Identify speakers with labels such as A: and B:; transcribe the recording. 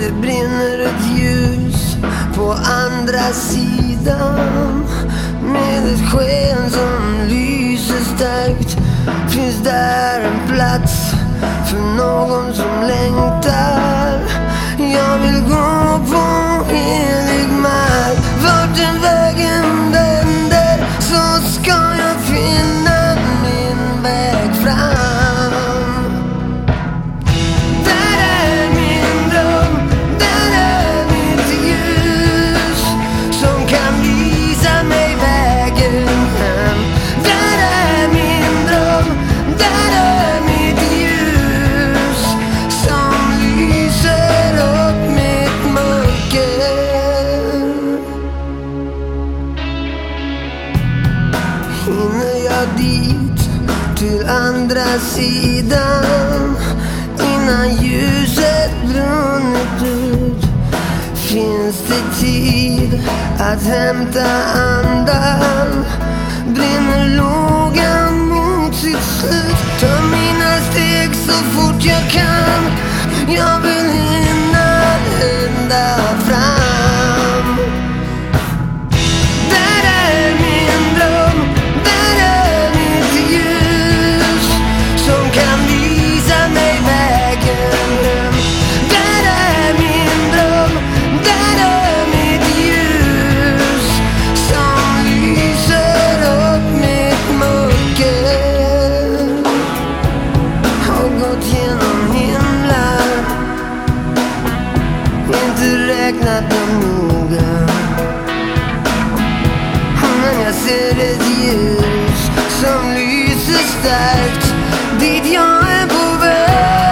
A: Det brinner ett ljus på andra sidan med ett sken som lyser starkt. Finns där en plats för någon som längtar? Jag vill gå på helig mark vart den Hinner jag dit till andra sidan innan ljuset brunnit ut? Finns det tid att hämta andan? Brinner lågan mot sitt slut? Ta mina steg så fort jag kan Jag vill hinna ända ljus som lyser starkt dit jag är på väg